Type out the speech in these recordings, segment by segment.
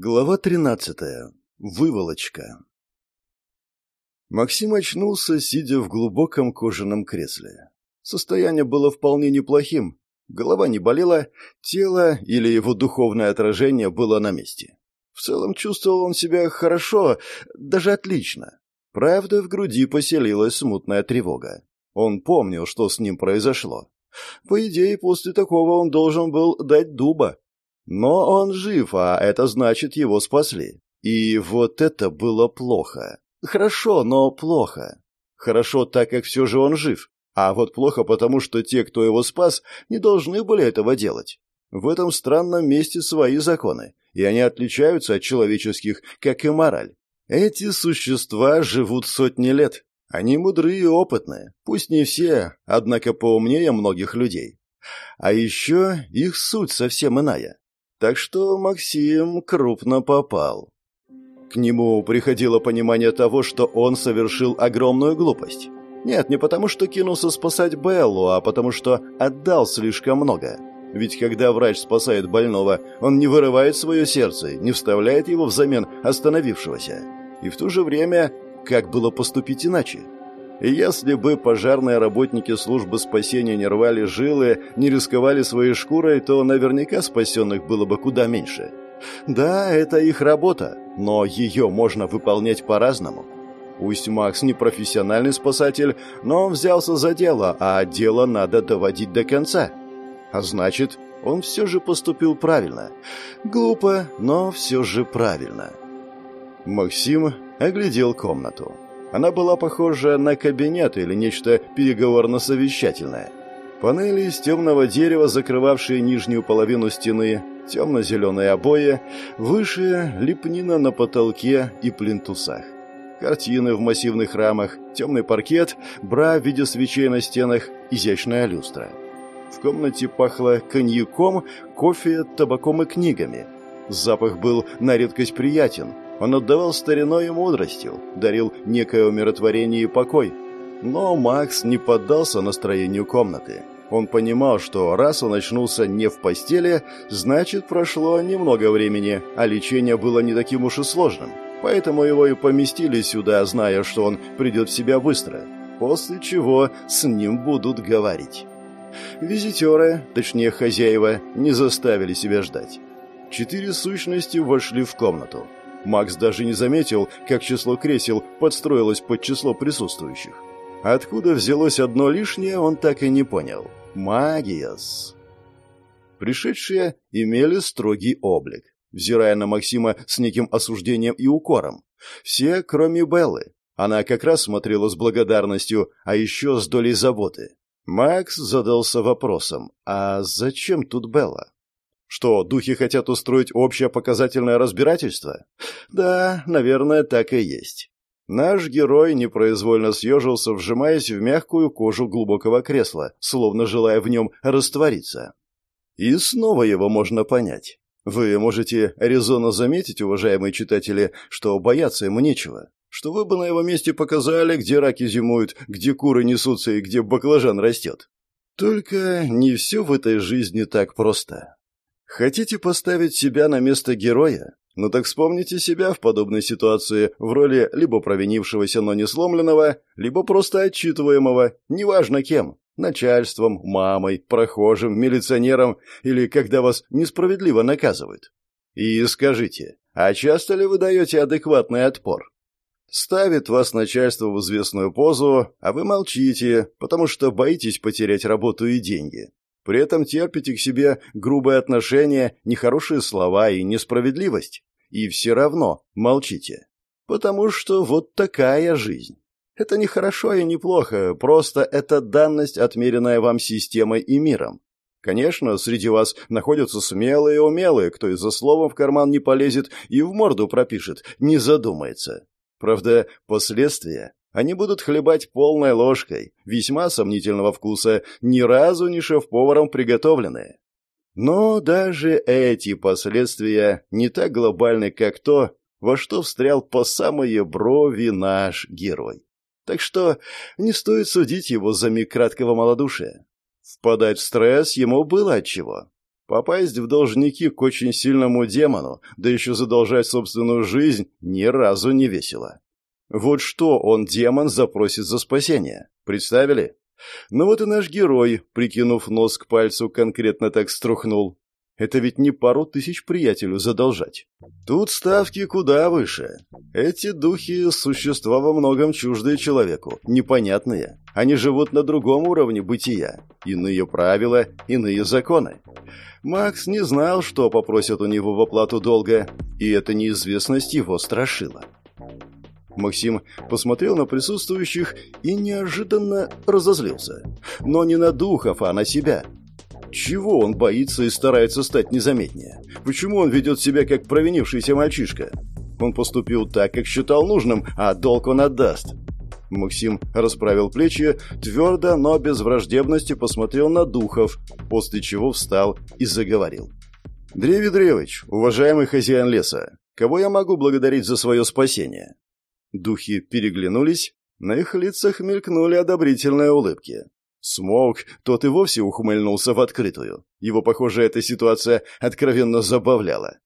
Глава 13. Выволочка. Максим очнулся, сидя в глубоком кожаном кресле. Состояние было вполне неплохим. Голова не болела, тело или его духовное отражение было на месте. В целом чувствовал он себя хорошо, даже отлично. Правда, в груди поселилась смутная тревога. Он помнил, что с ним произошло. По идее, после такого он должен был дать дуба, но он жив, а это значит, его спасли. И вот это было плохо. Хорошо, но плохо. Хорошо, так как все же он жив. А вот плохо потому, что те, кто его спас, не должны были этого делать. В этом странном месте свои законы, и они отличаются от человеческих, как и мораль. Эти существа живут сотни лет. Они мудрые и опытные, пусть не все, однако поумнее многих людей. А еще их суть совсем иная. Так что Максим крупно попал. К нему приходило понимание того, что он совершил огромную глупость. Нет, не потому что кинулся спасать Беллу, а потому что отдал слишком много. Ведь когда врач спасает больного, он не вырывает свое сердце, не вставляет его взамен остановившегося. И в то же время, как было поступить иначе? И если бы пожарные работники службы спасения не рвали жилы, не рисковали своей шкурой, то наверняка спасенных было бы куда меньше. Да, это их работа, но ее можно выполнять по-разному. Пусть Макс не профессиональный спасатель, но он взялся за дело, а дело надо доводить до конца. А значит, он все же поступил правильно. Глупо, но все же правильно. Максим оглядел комнату. Она была похожа на кабинет или нечто переговорно-совещательное. Панели из темного дерева, закрывавшие нижнюю половину стены, темно-зеленые обои, выше лепнина на потолке и плинтусах. Картины в массивных рамах, темный паркет, бра в виде свечей на стенах, изящная люстра. В комнате пахло коньяком, кофе, табаком и книгами. Запах был на редкость приятен – он отдавал стариной и мудростью, дарил некое умиротворение и покой. Но Макс не поддался настроению комнаты. Он понимал, что раз он очнулся не в постели, значит, прошло немного времени, а лечение было не таким уж и сложным. Поэтому его и поместили сюда, зная, что он придет в себя быстро, после чего с ним будут говорить. Визитеры, точнее хозяева, не заставили себя ждать. Четыре сущности вошли в комнату. Макс даже не заметил, как число кресел подстроилось под число присутствующих. Откуда взялось одно лишнее, он так и не понял. Магиас. Пришедшие имели строгий облик, взирая на Максима с неким осуждением и укором. Все, кроме Беллы. Она как раз смотрела с благодарностью, а еще с долей заботы. Макс задался вопросом, а зачем тут Белла? Что, духи хотят устроить общее показательное разбирательство? Да, наверное, так и есть. Наш герой непроизвольно съежился, вжимаясь в мягкую кожу глубокого кресла, словно желая в нем раствориться. И снова его можно понять. Вы можете резонно заметить, уважаемые читатели, что бояться ему нечего. Что вы бы на его месте показали, где раки зимуют, где куры несутся и где баклажан растет. Только не все в этой жизни так просто. Хотите поставить себя на место героя? Ну так вспомните себя в подобной ситуации в роли либо провинившегося, но не сломленного, либо просто отчитываемого, неважно кем. Начальством, мамой, прохожим, милиционером или когда вас несправедливо наказывают. И скажите, а часто ли вы даете адекватный отпор? Ставит вас начальство в известную позу, а вы молчите, потому что боитесь потерять работу и деньги. При этом терпите к себе грубое отношение, нехорошие слова и несправедливость. И все равно молчите. Потому что вот такая жизнь. Это не хорошо и не плохо, просто это данность, отмеренная вам системой и миром. Конечно, среди вас находятся смелые и умелые, кто из-за слова в карман не полезет и в морду пропишет, не задумается. Правда, последствия они будут хлебать полной ложкой, весьма сомнительного вкуса, ни разу не шеф-поваром приготовленные. Но даже эти последствия не так глобальны, как то, во что встрял по самые брови наш герой. Так что не стоит судить его за миг краткого малодушия. Впадать в стресс ему было отчего. Попасть в должники к очень сильному демону, да еще задолжать собственную жизнь, ни разу не весело. Вот что он, демон, запросит за спасение. Представили? Ну вот и наш герой, прикинув нос к пальцу, конкретно так струхнул. Это ведь не пару тысяч приятелю задолжать. Тут ставки куда выше. Эти духи – существа во многом чуждые человеку, непонятные. Они живут на другом уровне бытия. Иные правила, иные законы. Макс не знал, что попросят у него в оплату долга, и эта неизвестность его страшила. Максим посмотрел на присутствующих и неожиданно разозлился. Но не на духов, а на себя. Чего он боится и старается стать незаметнее? Почему он ведет себя как провинившийся мальчишка? Он поступил так, как считал нужным, а долг он отдаст. Максим расправил плечи, твердо, но без враждебности посмотрел на духов, после чего встал и заговорил. «Древий Древыч, уважаемый хозяин леса, кого я могу благодарить за свое спасение?» Духи переглянулись, на их лицах мелькнули одобрительные улыбки. Смоук, тот и вовсе ухмыльнулся в открытую. Его, похоже, эта ситуация откровенно забавляла.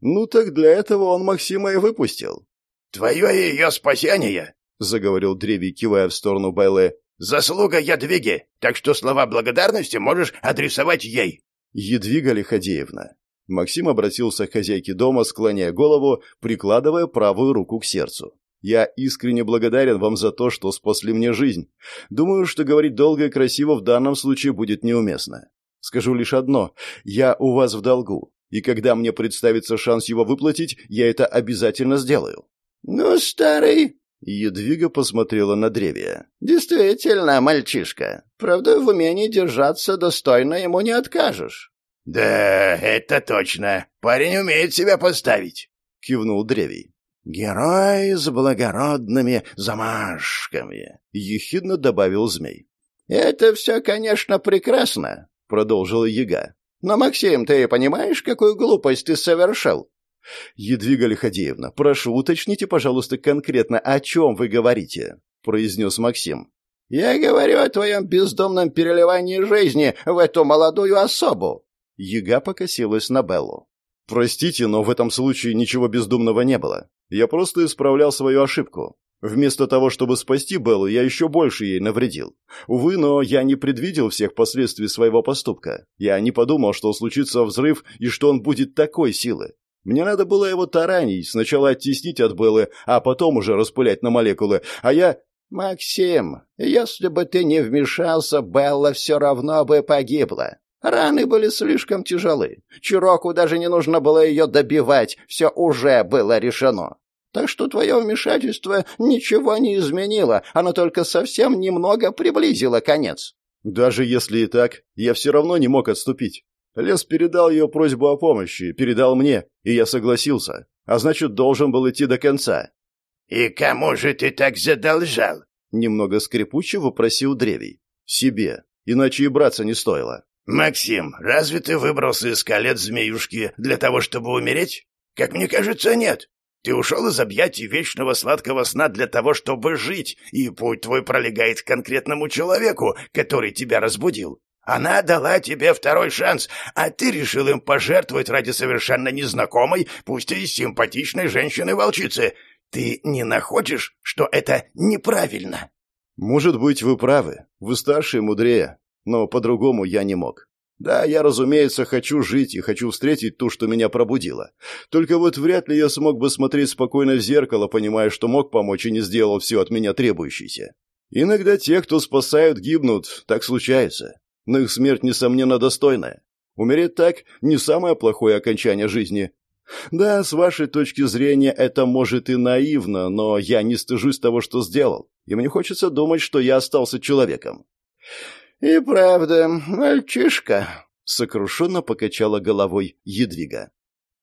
Ну так для этого он Максима и выпустил. «Твое ее спасение!» — заговорил Древий, кивая в сторону Байле. «Заслуга Ядвиги, так что слова благодарности можешь адресовать ей». «Едвига Лиходеевна». Максим обратился к хозяйке дома, склоняя голову, прикладывая правую руку к сердцу. Я искренне благодарен вам за то, что спасли мне жизнь. Думаю, что говорить долго и красиво в данном случае будет неуместно. Скажу лишь одно. Я у вас в долгу. И когда мне представится шанс его выплатить, я это обязательно сделаю. Ну, старый... Едвига посмотрела на древие. «Действительно, мальчишка. Правда, в умении держаться достойно ему не откажешь». «Да, это точно. Парень умеет себя поставить», — кивнул древий. «Герой с благородными замашками», — ехидно добавил змей. «Это все, конечно, прекрасно», — продолжил яга. «Но, Максим, ты понимаешь, какую глупость ты совершил?» «Едвига Лиходеевна, прошу, уточните, пожалуйста, конкретно, о чем вы говорите», — произнес Максим. «Я говорю о твоем бездомном переливании жизни в эту молодую особу». Яга покосилась на Беллу. «Простите, но в этом случае ничего бездумного не было. Я просто исправлял свою ошибку. Вместо того, чтобы спасти Беллу, я еще больше ей навредил. Увы, но я не предвидел всех последствий своего поступка. Я не подумал, что случится взрыв и что он будет такой силы. Мне надо было его таранить, сначала оттеснить от Беллы, а потом уже распылять на молекулы. А я... «Максим, если бы ты не вмешался, Белла все равно бы погибла. Раны были слишком тяжелы. Чироку даже не нужно было ее добивать, все уже было решено. Так что твое вмешательство ничего не изменило, оно только совсем немного приблизило конец. Даже если и так, я все равно не мог отступить. Лес передал ее просьбу о помощи, передал мне, и я согласился. А значит, должен был идти до конца. «И кому же ты так задолжал?» Немного скрипуче вопросил Древий. «Себе. Иначе и браться не стоило». «Максим, разве ты выбрался из колец змеюшки для того, чтобы умереть? Как мне кажется, нет. Ты ушел из объятий вечного сладкого сна для того, чтобы жить, и путь твой пролегает к конкретному человеку, который тебя разбудил. Она дала тебе второй шанс, а ты решил им пожертвовать ради совершенно незнакомой, пусть и симпатичной женщины-волчицы. Ты не находишь, что это неправильно?» «Может быть, вы правы. Вы старше и мудрее но по-другому я не мог. Да, я, разумеется, хочу жить и хочу встретить ту, что меня пробудила. Только вот вряд ли я смог бы смотреть спокойно в зеркало, понимая, что мог помочь и не сделал все от меня требующееся. Иногда те, кто спасают, гибнут, так случается. Но их смерть, несомненно, достойная. Умереть так – не самое плохое окончание жизни. Да, с вашей точки зрения, это может и наивно, но я не стыжусь того, что сделал, и мне хочется думать, что я остался человеком. «И правда, мальчишка», — сокрушенно покачала головой Едвига.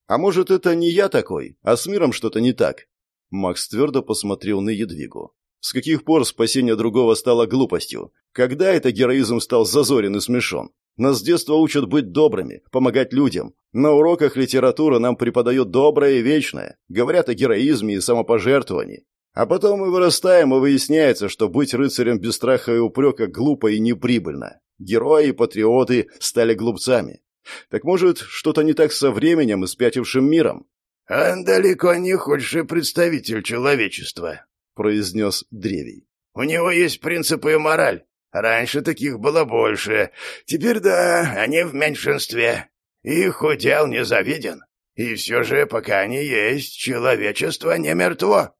«А может, это не я такой, а с миром что-то не так?» Макс твердо посмотрел на Едвигу. «С каких пор спасение другого стало глупостью? Когда это героизм стал зазорен и смешон? Нас с детства учат быть добрыми, помогать людям. На уроках литературы нам преподают доброе и вечное. Говорят о героизме и самопожертвовании. А потом мы вырастаем, и выясняется, что быть рыцарем без страха и упрека глупо и неприбыльно. Герои и патриоты стали глупцами. Так может, что-то не так со временем и спятившим миром? «Он далеко не худший представитель человечества», — произнес Древий. «У него есть принципы и мораль. Раньше таких было больше. Теперь да, они в меньшинстве. Их удел не завиден. И все же, пока они есть, человечество не мертво».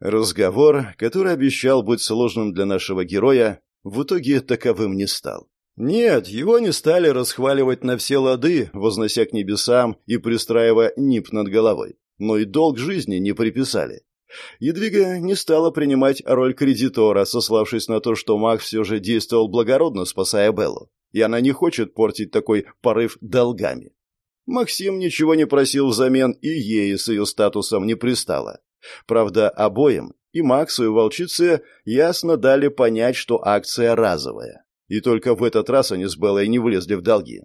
Разговор, который обещал быть сложным для нашего героя, в итоге таковым не стал. Нет, его не стали расхваливать на все лады, вознося к небесам и пристраивая нип над головой. Но и долг жизни не приписали. Едвига не стала принимать роль кредитора, сославшись на то, что маг все же действовал благородно, спасая Беллу. И она не хочет портить такой порыв долгами. Максим ничего не просил взамен, и ей с ее статусом не пристало. Правда, обоим, и Максу, и волчице, ясно дали понять, что акция разовая. И только в этот раз они с Беллой не влезли в долги.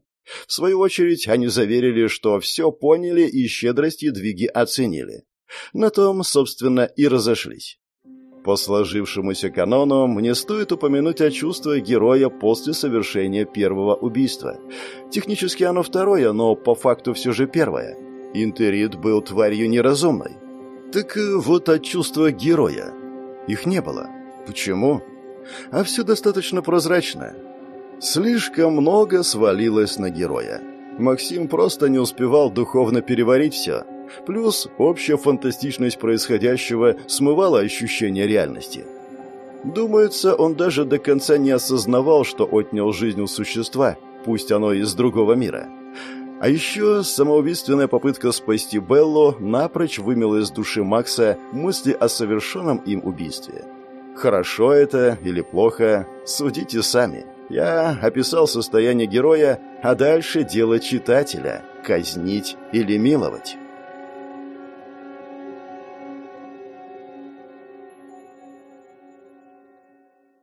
В свою очередь, они заверили, что все поняли и щедрость Едвиги оценили. На том, собственно, и разошлись. По сложившемуся канону мне стоит упомянуть о чувствах героя после совершения первого убийства. Технически оно второе, но по факту все же первое. Интерит был тварью неразумной. Так вот о чувствах героя. Их не было. Почему? а все достаточно прозрачно. Слишком много свалилось на героя. Максим просто не успевал духовно переварить все. Плюс общая фантастичность происходящего смывала ощущение реальности. Думается, он даже до конца не осознавал, что отнял жизнь у существа, пусть оно из другого мира. А еще самоубийственная попытка спасти Беллу напрочь вымела из души Макса мысли о совершенном им убийстве. Хорошо это или плохо, судите сами. Я описал состояние героя, а дальше дело читателя – казнить или миловать.